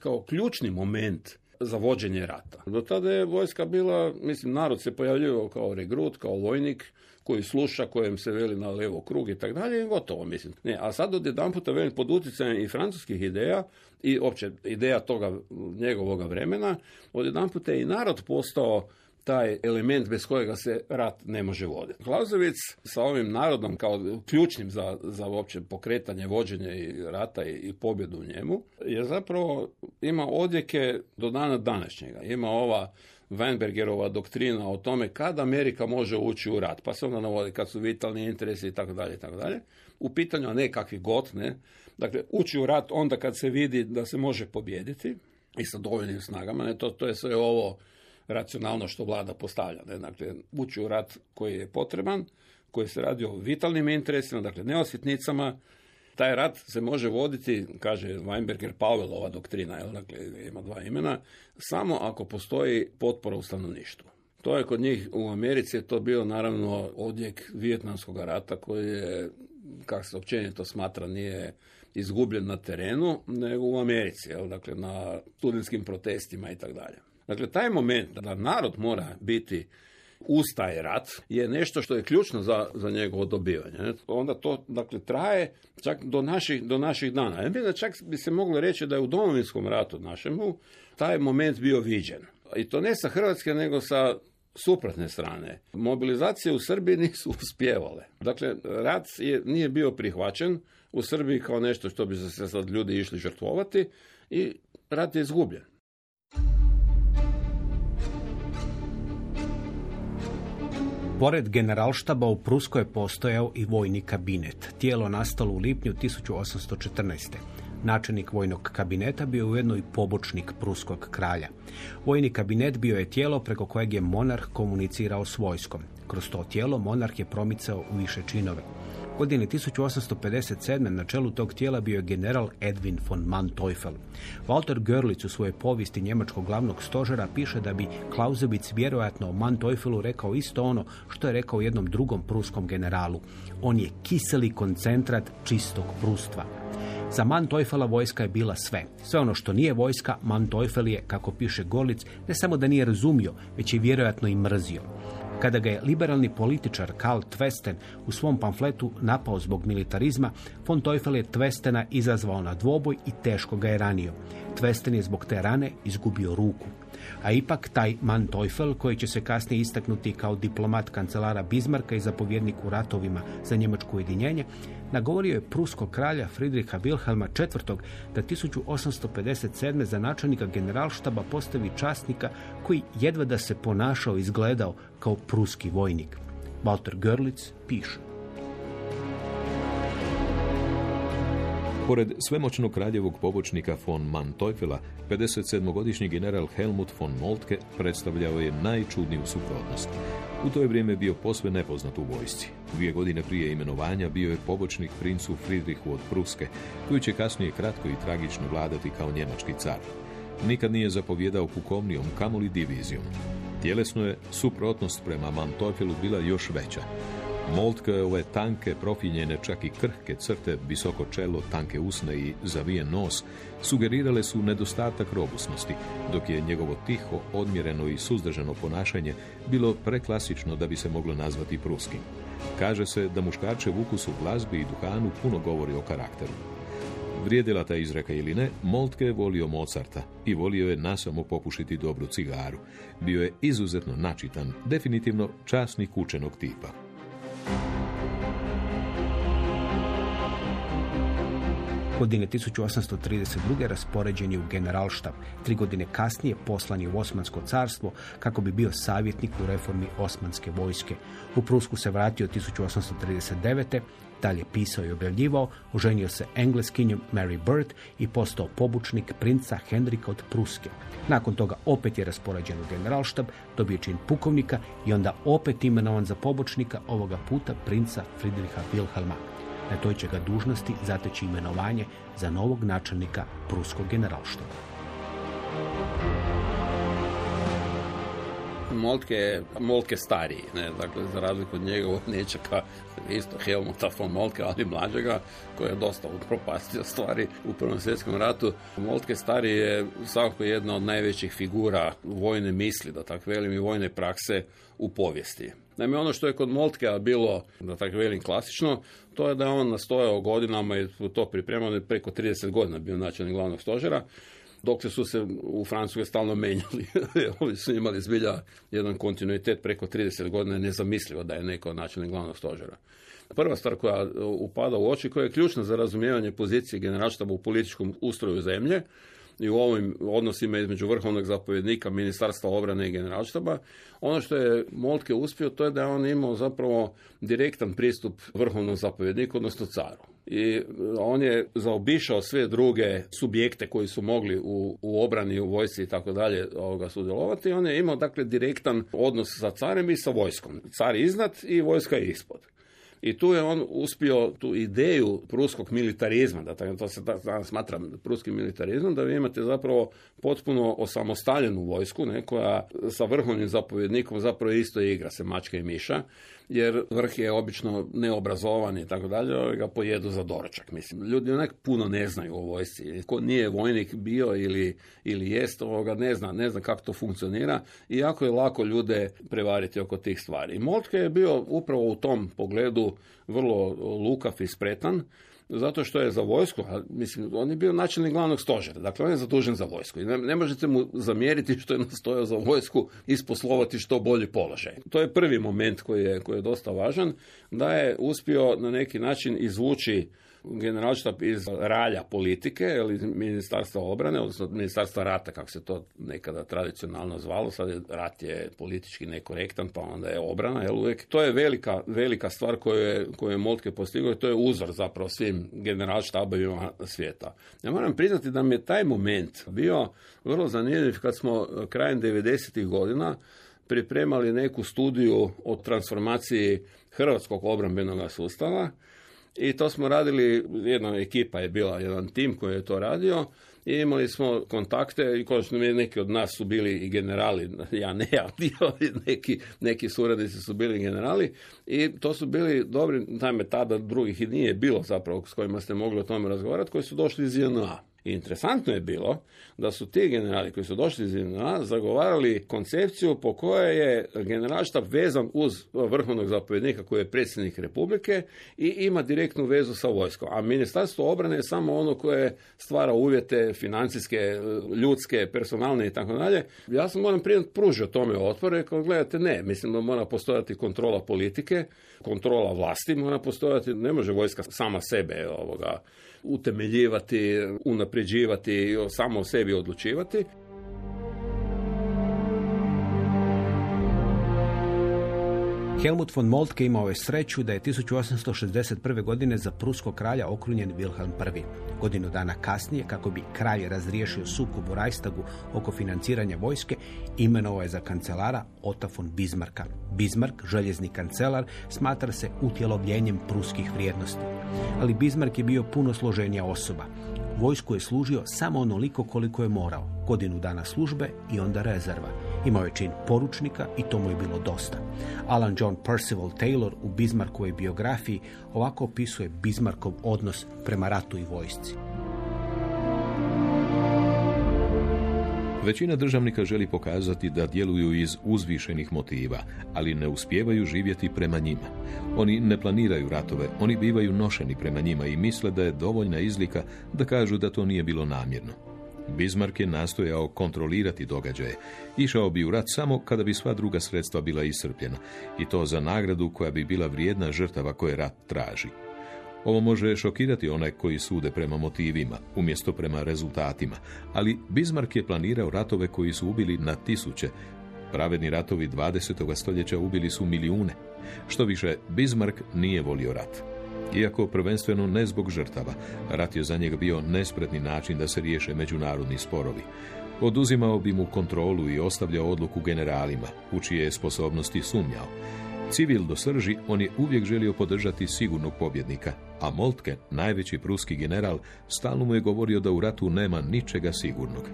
S4: kao ključni moment za vođenje rata. Do tada je vojska bila, mislim, narod se pojavljivao kao regrut, kao vojnik, koji sluša, kojem se veli na levo krug i tako dalje, i gotovo, mislim. Ne, a sad od jedan puta velim pod utjecajem i francuskih ideja i opće ideja toga njegovog vremena, od jedan puta je i narod postao taj element bez kojega se rat ne može voditi. Klauzovic sa ovim narodom kao ključnim za, za uopće pokretanje, vođenje i rata i, i pobjedu u njemu, je zapravo ima odjeke do dana današnjega. Ima ova Weinbergerova doktrina o tome kad Amerika može ući u rat, pa se onda navodi kad su vitalni interesi i tako dalje tako dalje. U pitanju, a ne kakvi god, ne. Dakle, ući u rat onda kad se vidi da se može pobijediti i sa dovoljnim snagama, ne, to, to je sve ovo racionalno što vlada postavlja. Ne? Dakle, ući u rat koji je potreban, koji se radi o vitalnim interesima, dakle ne o sitnicama, taj rat se može voditi, kaže Weinberger Powellova doktrina, jel? dakle ima dva imena, samo ako postoji potpora u stanovništvu. To je kod njih u Americi je to bio naravno odjek Vijetnamskog rata koji je, kako se općenito smatra, nije izgubljen na terenu, nego u Americi, jel? dakle na studentskim protestima i tako dalje. Dakle, taj moment da narod mora biti uz taj rat je nešto što je ključno za, za njegovo dobivanje. Onda to dakle, traje čak do naših, do naših dana. Ja da čak bi se moglo reći da je u domovinskom ratu našemu taj moment bio viđen. I to ne sa Hrvatske, nego sa suprotne strane. Mobilizacije u Srbiji [LAUGHS] nisu uspjevale. Dakle, rat je, nije bio prihvaćen u Srbiji kao nešto što bi se sad ljudi išli žrtvovati i rat je izgubljen.
S2: Pored generalštaba u Pruskoj je postojao i vojni kabinet, tijelo nastalo u lipnju 1814. Načelnik vojnog kabineta bio ujedno i pobočnik pruskog kralja. Vojni kabinet bio je tijelo preko kojeg je monarh komunicirao s vojskom. Kroz to tijelo monarh je promicao u više činove. Godine 1857. na čelu tog tijela bio je general Edwin von Manteuffel. Walter Görlitz u svojoj povijesti njemačkog glavnog stožera piše da bi Clausewitz vjerojatno o Manteufelu rekao isto ono što je rekao jednom drugom pruskom generalu. On je kiseli koncentrat čistog prustva. Za Manteufela vojska je bila sve. Sve ono što nije vojska, Manteufel je, kako piše Gorlic, ne samo da nije razumio, već je vjerojatno i mrzio. Kada ga je liberalni političar Karl Twesten u svom pamfletu napao zbog militarizma, von Teufel je Twestena izazvao na dvoboj i teško ga je ranio. Twesten je zbog te rane izgubio ruku. A ipak taj Man Teufel, koji će se kasnije istaknuti kao diplomat kancelara Bismarka i zapovjednik u ratovima za njemačko ujedinjenje, nagovorio je pruskog kralja Friedricha Wilhelma IV. da 1857. za načelnika generalštaba postavi časnika koji jedva da se ponašao i izgledao kao pruski vojnik. Walter Görlitz piše.
S3: Pored svemoćnog kraljevog pobočnika von Manteufela, 57-godišnji general Helmut von Moltke predstavljao je najčudniju suprotnost. U to je vrijeme bio posve nepoznat u vojsci. Dvije godine prije imenovanja bio je pobočnik princu Friedrichu od Pruske, koji će kasnije kratko i tragično vladati kao njemački car. Nikad nije zapovjedao pukovnijom, kamoli divizijom. Tjelesno je suprotnost prema Manteufelu bila još veća. Ove tanke, profinjene čak i krhke crte, visoko čelo, tanke usne i zavijen nos, sugerirale su nedostatak robusnosti, dok je njegovo tiho, odmjereno i suzdržano ponašanje bilo preklasično da bi se moglo nazvati pruskim. Kaže se da muškarče vukus u glazbi i duhanu puno govori o karakteru. Vrijedila ta izreka ili ne, Moltke je volio Mozarta i volio je nasamo popušiti dobru cigaru. Bio je izuzetno načitan, definitivno časnik učenog tipa.
S2: Godine 1832. raspoređen je u generalštab. Tri godine kasnije poslan je u Osmansko carstvo kako bi bio savjetnik u reformi Osmanske vojske. U Prusku se vratio 1839. Dalje pisao i objavljivao, oženio se engleskinjom Mary Bird i postao pobučnik princa Henrika od Pruske. Nakon toga opet je raspoređen u generalštab, dobio čin pukovnika i onda opet imenovan za pobočnika, ovoga puta princa Friedricha Wilhelma. Na toj će ga dužnosti zateći imenovanje za novog načelnika pruskog generalštaba.
S4: Moltke je Moltke stariji, ne, dakle za razliku od njegovog nečaka isto Helmuta von Moltke, ali mlađega, koji je dosta upropastio stvari u Prvom svjetskom ratu. Moltke stariji je svakako jedna od najvećih figura vojne misli, da tako velim, i vojne prakse u povijesti. Naime, ono što je kod Moltkea bilo, da tako velim, klasično, to je da je on nastojao godinama i to pripremao preko 30 godina bio načelnik glavnog stožera, dok su se u Francuskoj stalno menjali. [LAUGHS] Oni su imali zbilja jedan kontinuitet preko 30 godina, nezamislivo da je neko načelnik glavnog stožera. Prva stvar koja upada u oči, koja je ključna za razumijevanje pozicije generalštaba u političkom ustroju zemlje, i u ovim odnosima između vrhovnog zapovjednika, ministarstva obrane i generalštaba. Ono što je Moltke uspio, to je da je on imao zapravo direktan pristup vrhovnom zapovjedniku, odnosno caru. I on je zaobišao sve druge subjekte koji su mogli u, u obrani, u vojsci i tako dalje ovoga sudjelovati. On je imao dakle direktan odnos sa carem i sa vojskom. Car iznad i vojska ispod. I tu je on uspio tu ideju pruskog militarizma, da to se danas smatra pruskim militarizmom, da vi imate zapravo potpuno osamostaljenu vojsku, ne, koja sa vrhovnim zapovjednikom zapravo isto igra se mačka i miša jer vrh je obično neobrazovan i tako dalje, ga pojedu za doručak. Mislim, ljudi onak puno ne znaju o vojsci. Ko nije vojnik bio ili, ili jest, ovoga ne zna, ne zna kako to funkcionira i jako je lako ljude prevariti oko tih stvari. Moltke je bio upravo u tom pogledu vrlo lukav i spretan, zato što je za vojsku, a mislim, on je bio načelnik glavnog stožera, dakle on je zadužen za vojsku i ne, ne možete mu zamjeriti što je nastojao za vojsku isposlovati što bolji položaj. To je prvi moment koji je, koji je dosta važan, da je uspio na neki način izvući generalštab iz ralja politike ili ministarstva obrane, odnosno ministarstva rata, kako se to nekada tradicionalno zvalo, sad je rat je politički nekorektan, pa onda je obrana, jel uvijek. To je velika, velika stvar koju je, koju je Moltke postigao i to je uzor zapravo svim generalštabovima svijeta. Ja moram priznati da mi je taj moment bio vrlo zanimljiv kad smo krajem 90. godina pripremali neku studiju o transformaciji hrvatskog obrambenog sustava i to smo radili, jedna ekipa je bila, jedan tim koji je to radio i imali smo kontakte i konačno neki od nas su bili i generali, [LAUGHS] ja ne, ja neki, neki suradnici su bili generali i to su bili dobri, naime tada drugih i nije bilo zapravo s kojima ste mogli o tome razgovarati, koji su došli iz JNA. I interesantno je bilo da su ti generali koji su došli iz JNA zagovarali koncepciju po kojoj je generalštab vezan uz vrhovnog zapovjednika koji je predsjednik Republike i ima direktnu vezu sa vojskom. A ministarstvo obrane je samo ono koje stvara uvjete financijske, ljudske, personalne i tako dalje. Ja sam moram prije pružio tome otpore, kao gledate ne, mislim da mora postojati kontrola politike, kontrola vlasti mora postojati, ne može vojska sama sebe ovoga utemeljivati, unapređivati samo o sebi odlučivati.
S2: Helmut von Moltke imao je sreću da je 1861. godine za pruskog kralja okrunjen Wilhelm I. Godinu dana kasnije, kako bi kralj razriješio sukob u Reichstagu oko financiranja vojske, imenovao je za kancelara Otto von Bismarcka. Bismarck, željezni kancelar, smatra se utjelovljenjem pruskih vrijednosti. Ali Bismarck je bio puno složenija osoba. Vojsku je služio samo onoliko koliko je morao. Godinu dana službe i onda rezerva. Imao je čin poručnika i to mu je bilo dosta. Alan John Percival Taylor u Bismarckovoj biografiji ovako opisuje Bismarckov odnos prema ratu i vojsci.
S3: Većina državnika želi pokazati da djeluju iz uzvišenih motiva, ali ne uspijevaju živjeti prema njima. Oni ne planiraju ratove, oni bivaju nošeni prema njima i misle da je dovoljna izlika da kažu da to nije bilo namjerno. Bismarck je nastojao kontrolirati događaje. Išao bi u rat samo kada bi sva druga sredstva bila iscrpljena i to za nagradu koja bi bila vrijedna žrtava koje rat traži. Ovo može šokirati one koji sude prema motivima, umjesto prema rezultatima, ali Bismarck je planirao ratove koji su ubili na tisuće. Pravedni ratovi 20. stoljeća ubili su milijune. Što više, Bismarck nije volio rat. Iako prvenstveno ne zbog žrtava, rat je za njega bio nespretni način da se riješe međunarodni sporovi. Oduzimao bi mu kontrolu i ostavljao odluku generalima, u čije je sposobnosti sumnjao. Civil do srži, on je uvijek želio podržati sigurnog pobjednika, a Moltke, najveći pruski general, stalno mu je govorio da u ratu nema ničega sigurnog.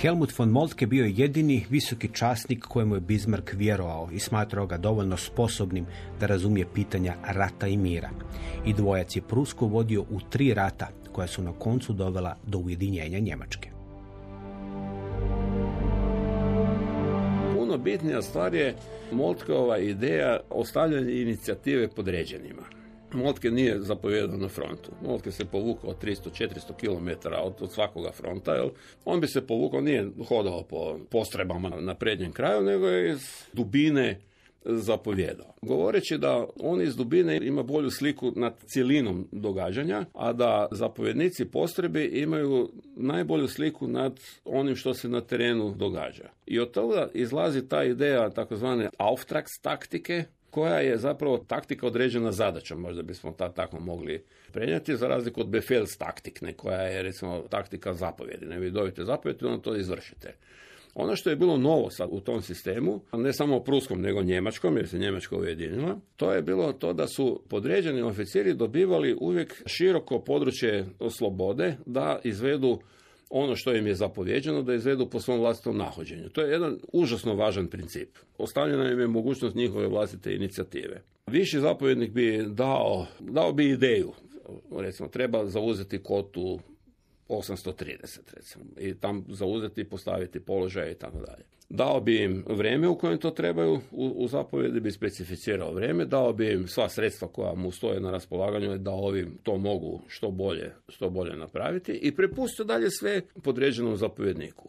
S2: Helmut von Moltke bio je jedini visoki časnik kojemu je Bismarck vjerovao i smatrao ga dovoljno sposobnim da razumije pitanja rata i mira. I dvojac je Prusku vodio u tri rata koja su na koncu dovela do ujedinjenja Njemačke.
S4: Puno bitnija stvar je Moltkova ideja ostavljanja inicijative podređenima. Moltke nije zapovjedao na frontu. Moltke se povukao 300-400 km od, od svakoga fronta. Jel? On bi se povukao, nije hodao po postrebama na prednjem kraju, nego je iz dubine zapovjedao. Govoreći da on iz dubine ima bolju sliku nad cijelinom događanja, a da zapovjednici postrebi imaju najbolju sliku nad onim što se na terenu događa. I od toga izlazi ta ideja takozvane Auftrags taktike, koja je zapravo taktika određena zadaćom, možda bismo ta tako mogli prenijeti, za razliku od Befels taktikne, koja je recimo taktika zapovjedi. Ne vi dobijete zapovjed i onda to izvršite. Ono što je bilo novo sad u tom sistemu, ne samo pruskom, nego njemačkom, jer se Njemačka ujedinila, to je bilo to da su podređeni oficiri dobivali uvijek široko područje slobode da izvedu ono što im je zapovjeđeno da izvedu po svom vlastitom nahođenju. To je jedan užasno važan princip. Ostavljena im je mogućnost njihove vlastite inicijative. Viši zapovjednik bi dao, dao bi ideju, recimo treba zauzeti kotu 830 recimo i tam zauzeti postaviti položaj i tako dalje. Dao bi im vrijeme u kojem to trebaju, u, u zapovjedi bi specificirao vrijeme, dao bi im sva sredstva koja mu stoje na raspolaganju da ovi to mogu što bolje, što bolje napraviti i prepustio dalje sve podređenom zapovjedniku.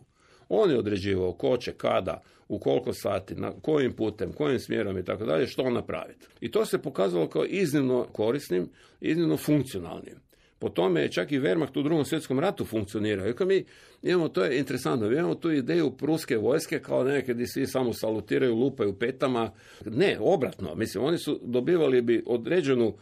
S4: On je određivao ko će, kada, u koliko sati, na kojim putem, kojim smjerom i tako dalje, što napraviti. I to se pokazalo kao iznimno korisnim, iznimno funkcionalnim. Po tome je čak i Wehrmacht u drugom svjetskom ratu funkcionirao. Iako mi imamo, to je interesantno, mi imamo tu ideju pruske vojske kao neke gdje svi samo salutiraju, lupaju petama. Ne, obratno. Mislim, oni su dobivali bi određenu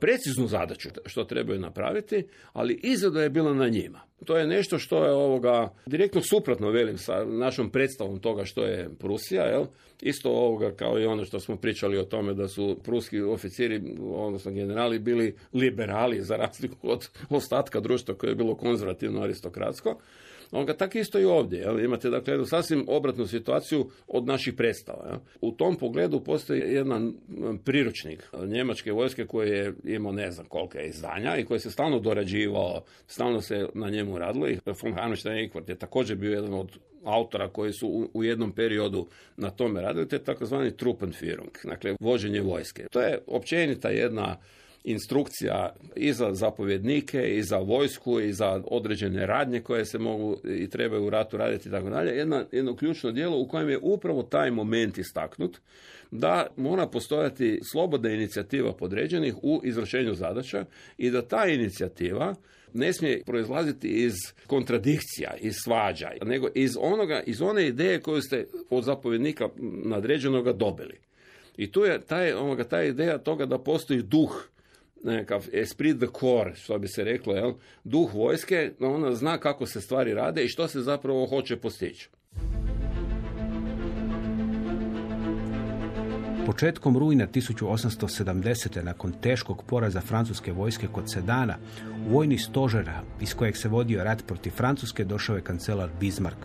S4: preciznu zadaću što trebaju napraviti, ali izgleda je bilo na njima. To je nešto što je ovoga direktno suprotno velim sa našom predstavom toga što je Prusija, jel? Isto ovoga kao i ono što smo pričali o tome da su pruski oficiri, odnosno generali bili liberali za razliku od ostatka društva koje je bilo konzervativno aristokratsko. On ga tako isto i ovdje. Jel? Imate dakle jednu sasvim obratnu situaciju od naših predstava. Jel? U tom pogledu postoji jedan priručnik njemačke vojske koji je imao ne znam kolike izdanja i koji se stalno dorađivao, stalno se na njemu radilo i von Hanstein je također bio jedan od autora koji su u jednom periodu na tome radili, to je takozvani Truppenführung, dakle vođenje vojske. To je općenita jedna instrukcija i za zapovjednike, i za vojsku, i za određene radnje koje se mogu i trebaju u ratu raditi i tako dalje. Jedno ključno dijelo u kojem je upravo taj moment istaknut da mora postojati slobodna inicijativa podređenih u izvršenju zadaća i da ta inicijativa ne smije proizlaziti iz kontradikcija, iz svađa, nego iz onoga, iz one ideje koju ste od zapovjednika nadređenoga dobili. I tu je taj, onoga, ta ideja toga da postoji duh nekakav esprit de corps, što bi se reklo, jel? duh vojske, ona zna kako se stvari rade i što se zapravo hoće postići.
S2: Početkom rujna 1870. nakon teškog poraza francuske vojske kod Sedana, u vojni stožer iz kojeg se vodio rat protiv Francuske došao je kancelar Bismarck.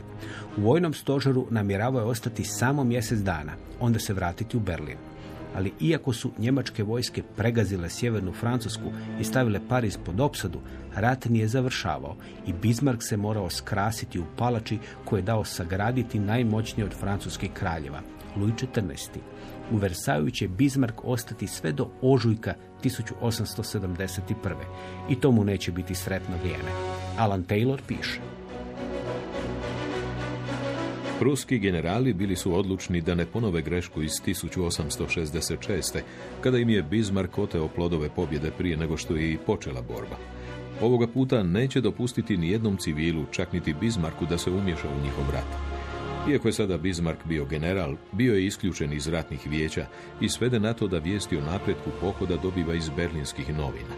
S2: U vojnom stožeru namjeravao je ostati samo mjesec dana, onda se vratiti u Berlin ali iako su njemačke vojske pregazile sjevernu Francusku i stavile Pariz pod opsadu, rat nije završavao i Bismarck se morao skrasiti u palači koje je dao sagraditi najmoćniji od francuskih kraljeva, Louis XIV. U Versaju će Bismarck ostati sve do ožujka 1871. I to mu neće biti sretno vrijeme. Alan Taylor piše.
S3: Pruski generali bili su odlučni da ne ponove grešku iz 1866. kada im je Bismarck oteo plodove pobjede prije nego što je i počela borba. Ovoga puta neće dopustiti ni jednom civilu, čak niti Bismarcku, da se umješa u njihov rat. Iako je sada Bismarck bio general, bio je isključen iz ratnih vijeća i svede na to da vijesti o napretku pohoda dobiva iz berlinskih novina.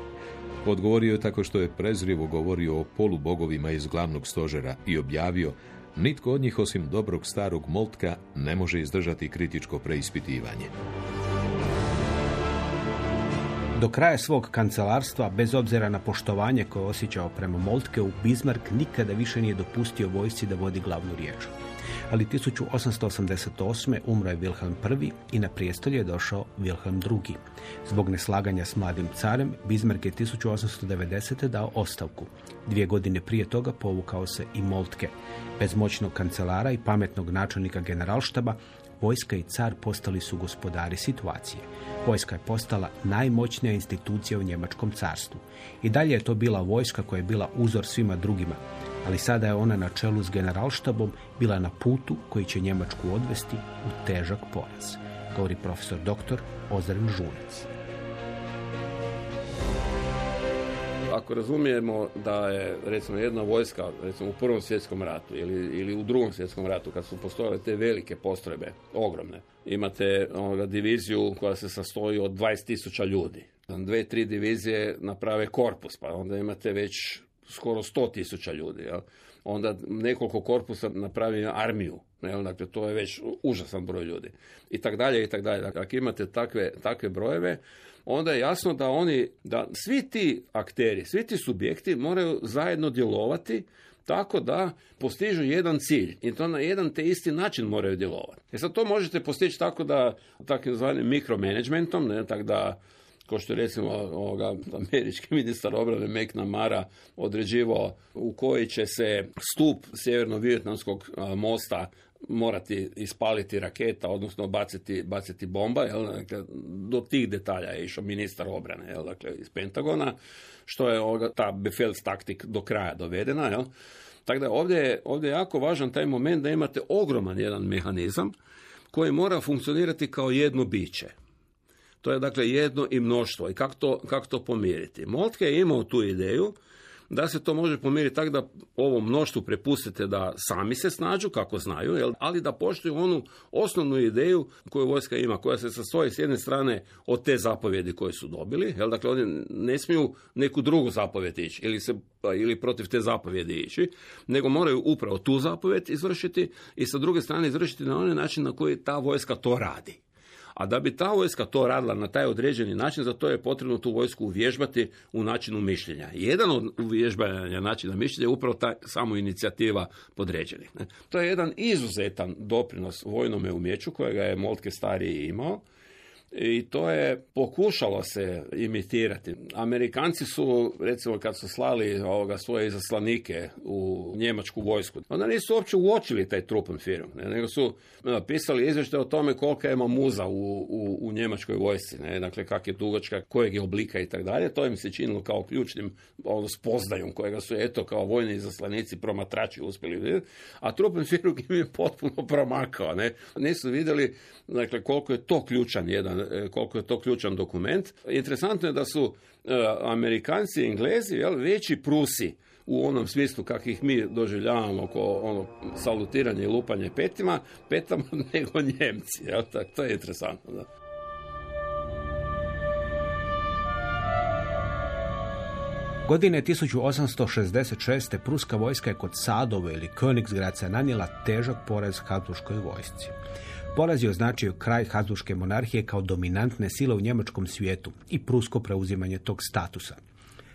S3: Odgovorio je tako što je prezrivo govorio o polubogovima iz glavnog stožera i objavio Nitko od njih osim dobrog starog Moltka ne može izdržati kritičko preispitivanje.
S2: Do kraja svog kancelarstva, bez obzira na poštovanje koje je osjećao prema Moltkeu, Bismarck nikada više nije dopustio vojsci da vodi glavnu riječ. Ali 1888. umro je Wilhelm I i na prijestolje je došao Wilhelm II. Zbog neslaganja s mladim carem, Bismarck je 1890. dao ostavku. Dvije godine prije toga povukao se i Moltke. Bez moćnog kancelara i pametnog načelnika generalštaba, vojska i car postali su gospodari situacije. Vojska je postala najmoćnija institucija u Njemačkom carstvu. I dalje je to bila vojska koja je bila uzor svima drugima, ali sada je ona na čelu s generalštabom bila na putu koji će Njemačku odvesti u težak poraz, govori profesor dr. Ozren Žunec.
S4: Ako razumijemo da je recimo jedna vojska recimo u prvom svjetskom ratu ili, ili u drugom svjetskom ratu kad su postojale te velike postrojbe, ogromne, imate onoga, diviziju koja se sastoji od 20.000 ljudi. Dve, tri divizije naprave korpus, pa onda imate već skoro 100.000 ljudi. Jel? Onda nekoliko korpusa napravi armiju. Jel? Dakle, to je već užasan broj ljudi. I tak dalje, i tak dalje. Dakle, ako imate takve, takve brojeve, onda je jasno da oni, da svi ti akteri, svi ti subjekti moraju zajedno djelovati tako da postižu jedan cilj i to na jedan te isti način moraju djelovati. E sad to možete postići tako da takvim zvanim mikromanagementom, ne, tako da kao što je recimo ovoga, američki ministar obrane McNamara određivao u koji će se stup sjeverno-vijetnamskog mosta morati ispaliti raketa, odnosno baciti, baciti bomba, jel, dakle, do tih detalja je išao ministar obrane, jel, dakle, iz Pentagona, što je ovoga, ta Befels taktik do kraja dovedena, jel. Tako da ovdje je, ovdje je jako važan taj moment da imate ogroman jedan mehanizam koji mora funkcionirati kao jedno biće. To je dakle jedno i mnoštvo. I kako to, kako to pomiriti? Moltke je imao tu ideju da se to može pomiriti tako da ovo mnoštvu prepustite da sami se snađu kako znaju, jel? ali da poštuju onu osnovnu ideju koju vojska ima, koja se sastoji s jedne strane od te zapovjedi koje su dobili, jel? dakle oni ne smiju neku drugu zapovjed ići ili, se, ili protiv te zapovjedi ići, nego moraju upravo tu zapovjed izvršiti i sa druge strane izvršiti na onaj način na koji ta vojska to radi. A da bi ta vojska to radila na taj određeni način, za to je potrebno tu vojsku uvježbati u načinu mišljenja. Jedan od uvježbanja načina mišljenja je upravo ta samo inicijativa podređenih. To je jedan izuzetan doprinos vojnome umjeću kojega je Moltke stariji imao i to je pokušalo se imitirati. Amerikanci su, recimo kad su slali ovoga svoje izaslanike u njemačku vojsku, onda nisu uopće uočili taj film, ne, nego su pisali izvještaj o tome kolika ima muza u, u, u njemačkoj vojsci, ne, dakle kak je dugačka, kojeg je oblika i tako dalje. To im se činilo kao ključnim ono, spoznajom kojega su eto kao vojni izaslanici promatrači uspjeli vidjeti, a film im je potpuno promakao. Ne. Nisu vidjeli dakle, koliko je to ključan jedan koliko je to ključan dokument. Interesantno je da su e, Amerikanci i Englezi jel, veći Prusi u onom smislu kakvih mi doživljavamo oko ono salutiranje i lupanje petima, petama [LAUGHS] nego Njemci. Jel, tak, to je interesantno. Da.
S2: Godine 1866. pruska vojska je kod Sadove ili Königsgradca nanijela težak poraz Habsburškoj vojsci. Poraz je označio kraj Habsburške monarhije kao dominantne sile u njemačkom svijetu i prusko preuzimanje tog statusa.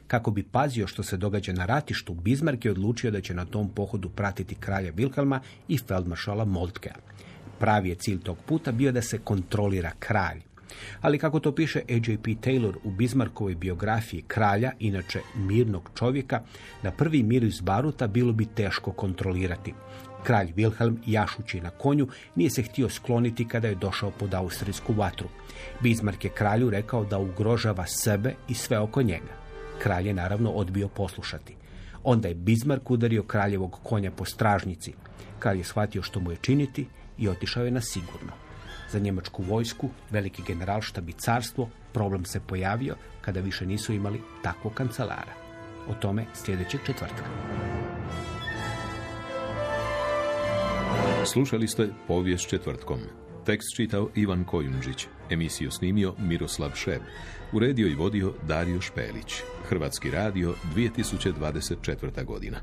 S2: Kako bi pazio što se događa na ratištu, Bismarck je odlučio da će na tom pohodu pratiti kralja Wilhelma i feldmaršala Moltkea. Pravi je cilj tog puta bio da se kontrolira kralj. Ali kako to piše A.J.P. Taylor u Bismarckovoj biografiji kralja, inače mirnog čovjeka, na prvi mir iz Baruta bilo bi teško kontrolirati. Kralj Wilhelm, jašući na konju, nije se htio skloniti kada je došao pod austrijsku vatru. Bismarck je kralju rekao da ugrožava sebe i sve oko njega. Kralj je naravno odbio poslušati. Onda je Bismarck udario kraljevog konja po stražnici. Kralj je shvatio što mu je činiti i otišao je na sigurno. Za njemačku vojsku, veliki generalštab i carstvo, problem se pojavio kada više nisu imali takvog kancelara. O tome sljedećeg četvrtka.
S3: Slušali ste povijest četvrtkom. Tekst čitao Ivan Kojundžić, emisiju snimio Miroslav Šeb, uredio i vodio Dario Špelić. Hrvatski radio 2024. godina.